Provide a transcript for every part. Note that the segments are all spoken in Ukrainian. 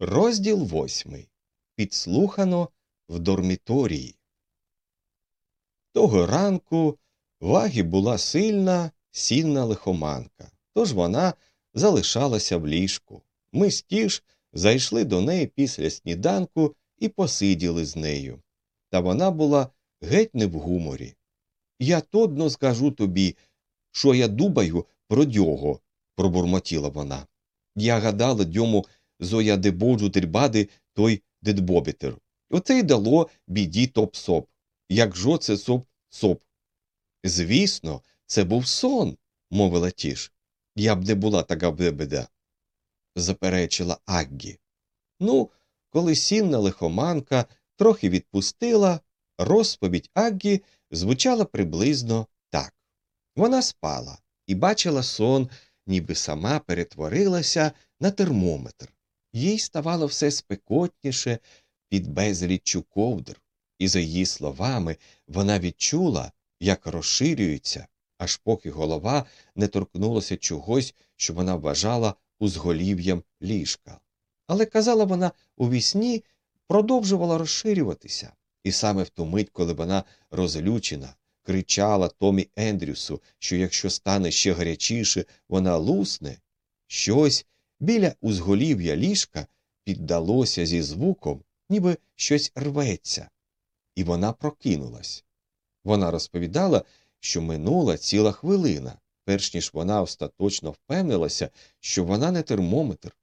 Розділ восьмий. Підслухано в дорміторії. Того ранку в Агі була сильна сінна лихоманка, тож вона залишалася в ліжку. Ми стіж зайшли до неї після сніданку і посиділи з нею. Та вона була геть не в гуморі. Я тодно скажу тобі, що я дубаю про дього, пробурмотіла вона. Я гадала дьому зоя дебоджу тербади той дедбобітер. Оце й дало біді топ соп. Як жо це соп соп. Звісно, це був сон, мовила тіш. Я б не була така бебеда, заперечила Аггі. Ну, коли сінна лихоманка трохи відпустила, розповідь Аггі звучала приблизно так. Вона спала і бачила сон, ніби сама перетворилася на термометр. Їй ставало все спекотніше під безріччю ковдр, і, за її словами, вона відчула, як розширюється, аж поки голова не торкнулася чогось, що вона вважала узголів'ям ліжка. Але казала вона у вісні, продовжувала розширюватися, і саме в ту мить, коли вона розлючена, кричала Томі Ендрюсу, що якщо стане ще гарячіше, вона лусне, щось біля узголів'я ліжка піддалося зі звуком, ніби щось рветься, і вона прокинулась. Вона розповідала, що минула ціла хвилина, перш ніж вона остаточно впевнилася, що вона не термометр,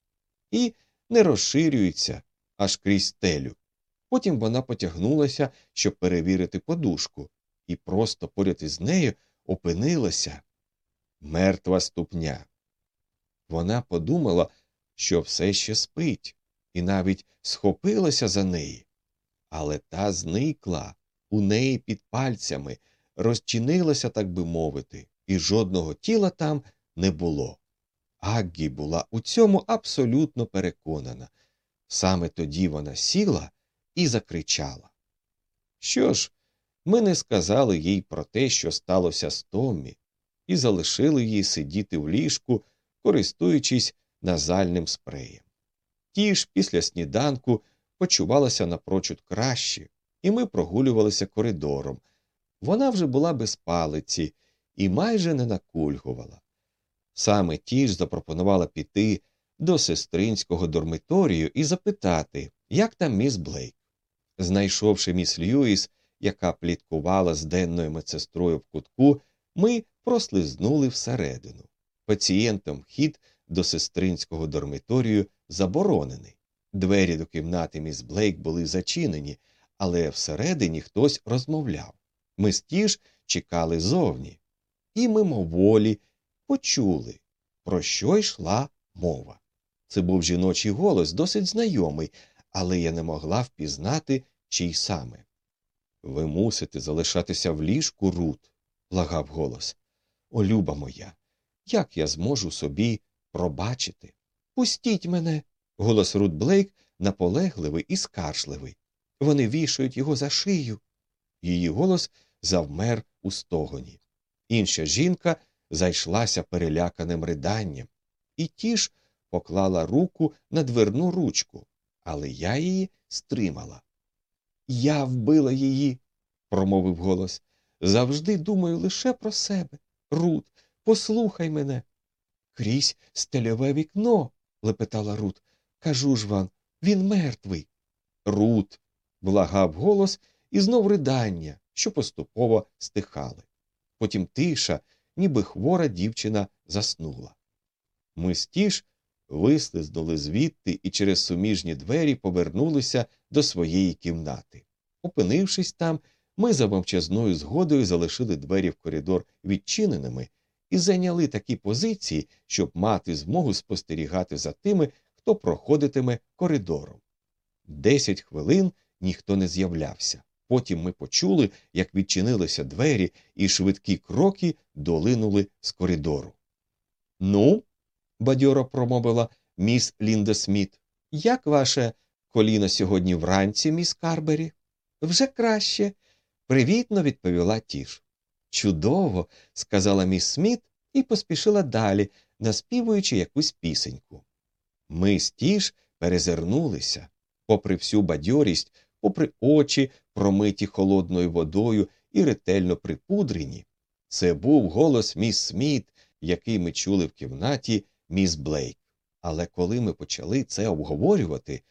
і не розширюється аж крізь стелю. Потім вона потягнулася, щоб перевірити подушку, і просто поряд із нею опинилася мертва ступня. Вона подумала, що все ще спить, і навіть схопилася за неї. Але та зникла у неї під пальцями, розчинилася, так би мовити, і жодного тіла там не було. Аггі була у цьому абсолютно переконана. Саме тоді вона сіла і закричала. Що ж, ми не сказали їй про те, що сталося з Томмі, і залишили її сидіти в ліжку, користуючись назальним спреєм. Ті ж після сніданку почувалася напрочуд краще, і ми прогулювалися коридором. Вона вже була без палиці і майже не накульгувала. Саме ті ж запропонувала піти до сестринського дормиторію і запитати, як там міс Блейк. Знайшовши міс Льюіс, яка пліткувала з денною медсестрою в кутку, ми прослизнули всередину. Пацієнтам хід до сестринського дормиторію заборонений. Двері до кімнати міс Блейк були зачинені, але всередині хтось розмовляв. Ми стіж чекали зовні, і мимоволі почули, про що йшла мова. Це був жіночий голос, досить знайомий, але я не могла впізнати, чий саме. Ви мусите залишатися в ліжку, Рут, благав голос. О, люба моя, як я зможу собі пробачити? Пустіть мене. Голос Рут Блейк наполегливий і скаржливий. Вони вішають його за шию. Її голос завмер у стогоні. Інша жінка зайшлася переляканим риданням, і ті ж поклала руку на дверну ручку, але я її стримала. Я вбила її, промовив голос. Завжди думаю лише про себе. Рут, послухай мене. Крізь стельове вікно, лепетала Рут. Кажу ж вам, він мертвий. Рут, благав голос, і знов ридання, що поступово стихали. Потім тиша, ніби хвора дівчина заснула. Ми стіж вислизнули звідти і через суміжні двері повернулися до своєї кімнати. Опинившись там, ми за мовчазною згодою залишили двері в коридор відчиненими і зайняли такі позиції, щоб мати змогу спостерігати за тими, хто проходитиме коридором. Десять хвилин ніхто не з'являвся. Потім ми почули, як відчинилися двері, і швидкі кроки долинули з коридору. Ну, бадьоро промовила міс Лінда Сміт, як ваше коліно сьогодні вранці, міс Карбері? Вже краще, привітно відповіла тіш. Чудово, сказала міс Сміт і поспішила далі, наспівуючи якусь пісеньку. Ми з тіш перезирнулися. Попри всю бадьорість, попри очі, промиті холодною водою і ретельно припудрені, це був голос міс Сміт, який ми чули в кімнаті міс Блейк. Але коли ми почали це обговорювати,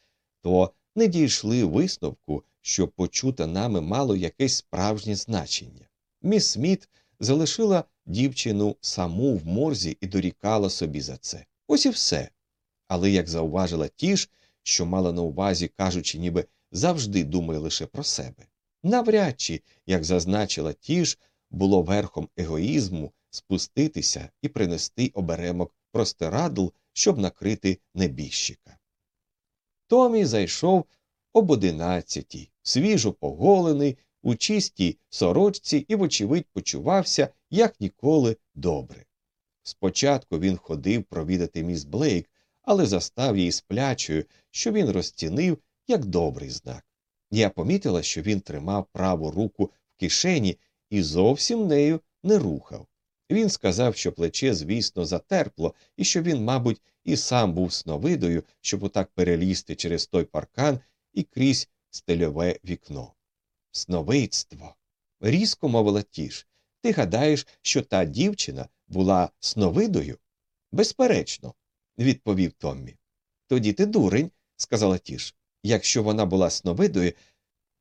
то не дійшли висновку, що почуте нами мало якесь справжнє значення. Міс Сміт залишила дівчину саму в морзі і дорікала собі за це. Ось і все. Але як зауважила тіж, що мала на увазі, кажучи, ніби завжди думає лише про себе. Навряд чи, як зазначила тіж, було верхом егоїзму спуститися і принести оберемок простирадл, щоб накрити небіжчика. Томі зайшов об одинадцятій, свіжо поголений, у чистій сорочці і, вочевидь, почувався як ніколи добре. Спочатку він ходив провідати міс Блейк, але застав її сплячою, що він розцінив як добрий знак. Я помітила, що він тримав праву руку в кишені і зовсім нею не рухав. Він сказав, що плече, звісно, затерпло, і що він, мабуть, і сам був сновидою, щоб отак перелізти через той паркан і крізь стельове вікно. Сновидство. різко мовила тіш. Ти гадаєш, що та дівчина була сновидою? Безперечно, відповів Томмі. Тоді ти дурень, сказала тіш. Якщо вона була сновидою,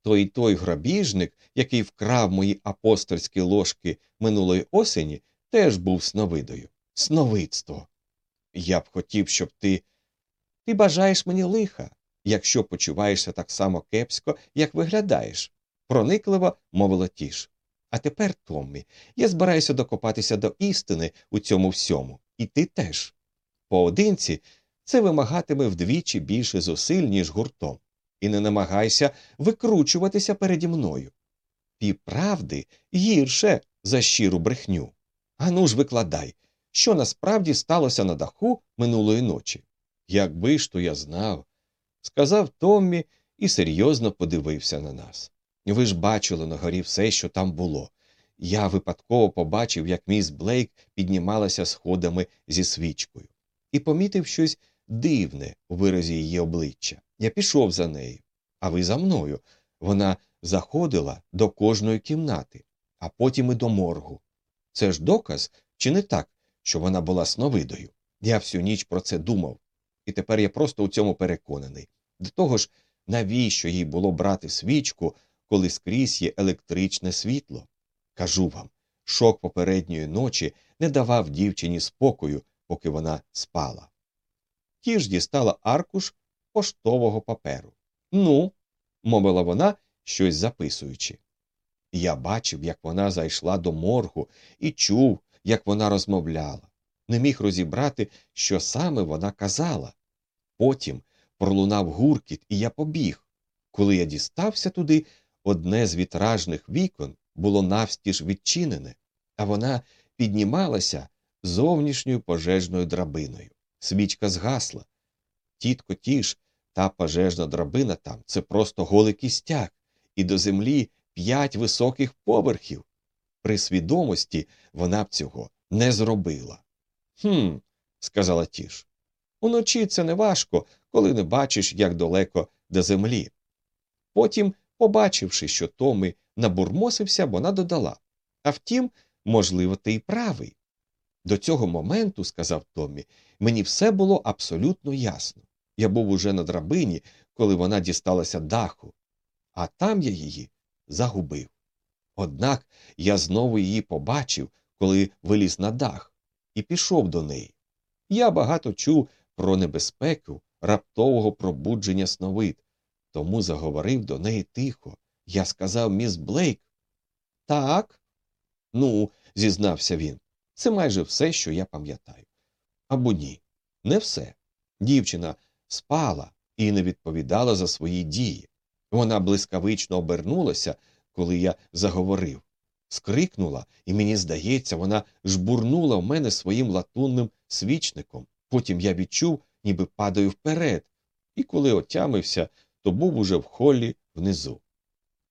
то й той грабіжник, який вкрав мої апостольські ложки минулої осені, теж був сновидою. Сновидство. Я б хотів, щоб ти. Ти бажаєш мені лиха, якщо почуваєшся так само кепсько, як виглядаєш, проникливо мовила тіш. А тепер, Томмі, я збираюся докопатися до істини у цьому всьому, і ти теж. Поодинці це вимагатиме вдвічі більше зусиль, ніж гуртом, і не намагайся викручуватися переді мною. Півправди гірше за щиру брехню. Ану ж викладай, що насправді сталося на даху минулої ночі. Якби ж то я знав, сказав Томмі і серйозно подивився на нас. Ви ж бачили на горі все, що там було. Я випадково побачив, як міс Блейк піднімалася сходами зі свічкою, і помітив щось дивне у виразі її обличчя. Я пішов за нею, а ви за мною. Вона заходила до кожної кімнати, а потім і до моргу. Це ж доказ, чи не так, що вона була сновидою? Я всю ніч про це думав, і тепер я просто у цьому переконаний. До того ж, навіщо їй було брати свічку, коли скрізь є електричне світло? Кажу вам, шок попередньої ночі не давав дівчині спокою, поки вона спала. Ті ж дістала аркуш поштового паперу. Ну, мовила вона, щось записуючи. Я бачив, як вона зайшла до моргу, і чув, як вона розмовляла. Не міг розібрати, що саме вона казала. Потім пролунав гуркіт, і я побіг. Коли я дістався туди, одне з вітражних вікон було навстіж відчинене, а вона піднімалася зовнішньою пожежною драбиною. Свічка згасла. Тітко тіж, та пожежна драбина там це просто голий кістяк, і до землі п'ять високих поверхів. При свідомості вона б цього не зробила. Хм, сказала тіш. Уночі це не важко, коли не бачиш, як далеко до землі. Потім, побачивши, що Томи набурмосився, вона додала А втім, можливо, ти й правий. До цього моменту, сказав Томмі, мені все було абсолютно ясно. Я був уже на драбині, коли вона дісталася даху, а там я її загубив. Однак я знову її побачив, коли виліз на дах, і пішов до неї. Я багато чув про небезпеку раптового пробудження сновид, тому заговорив до неї тихо. Я сказав міс Блейк. Так. Ну, зізнався він. Це майже все, що я пам'ятаю. Або ні, не все. Дівчина спала і не відповідала за свої дії. Вона блискавично обернулася, коли я заговорив, скрикнула, і мені здається, вона жбурнула в мене своїм латунним свічником. Потім я відчув, ніби падаю вперед, і коли отямився, то був уже в холі внизу.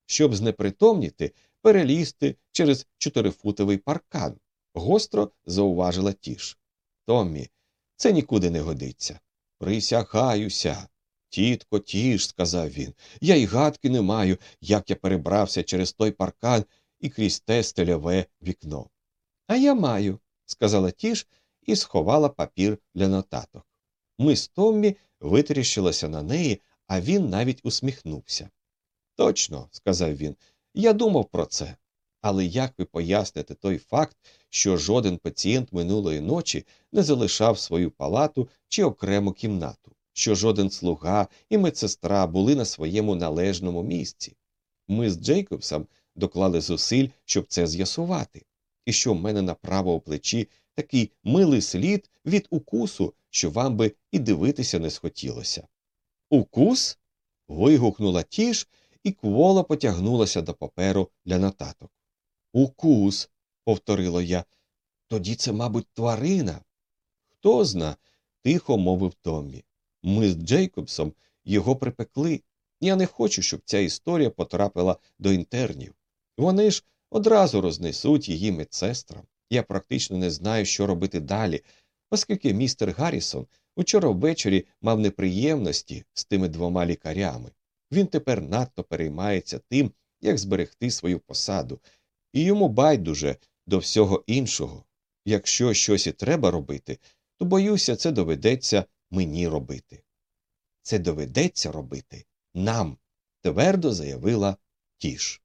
Щоб знепритомніти, перелізти через чотирифутовий паркан, гостро зауважила тіш. Томмі, це нікуди не годиться. Присягаюся, Тітко, тіш, сказав він, я й гадки не маю, як я перебрався через той паркан і крізь те стельове вікно. А я маю, сказала тіш і сховала папір для нотаток. Ми з Томмі витріщилися на неї, а він навіть усміхнувся. Точно, сказав він, я думав про це. Але як ви поясните той факт, що жоден пацієнт минулої ночі не залишав свою палату чи окрему кімнату, що жоден слуга і медсестра були на своєму належному місці? Ми з Джейкобсом доклали зусиль, щоб це з'ясувати, і що в мене на правому плечі такий милий слід від укусу, що вам би і дивитися не схотілося. Укус? вигукнула тіш, і квола потягнулася до паперу для нотаток. Укус, повторила я. Тоді це, мабуть, тварина. Хто зна, тихо мовив Томмі. Ми з Джейкобсом його припекли. Я не хочу, щоб ця історія потрапила до інтернів. Вони ж одразу рознесуть її медсестрам. Я практично не знаю, що робити далі, оскільки містер Гаррісон учора ввечері мав неприємності з тими двома лікарями. Він тепер надто переймається тим, як зберегти свою посаду, і йому байдуже до всього іншого. Якщо щось і треба робити, то боюся, це доведеться мені робити. Це доведеться робити нам, твердо заявила Тіш.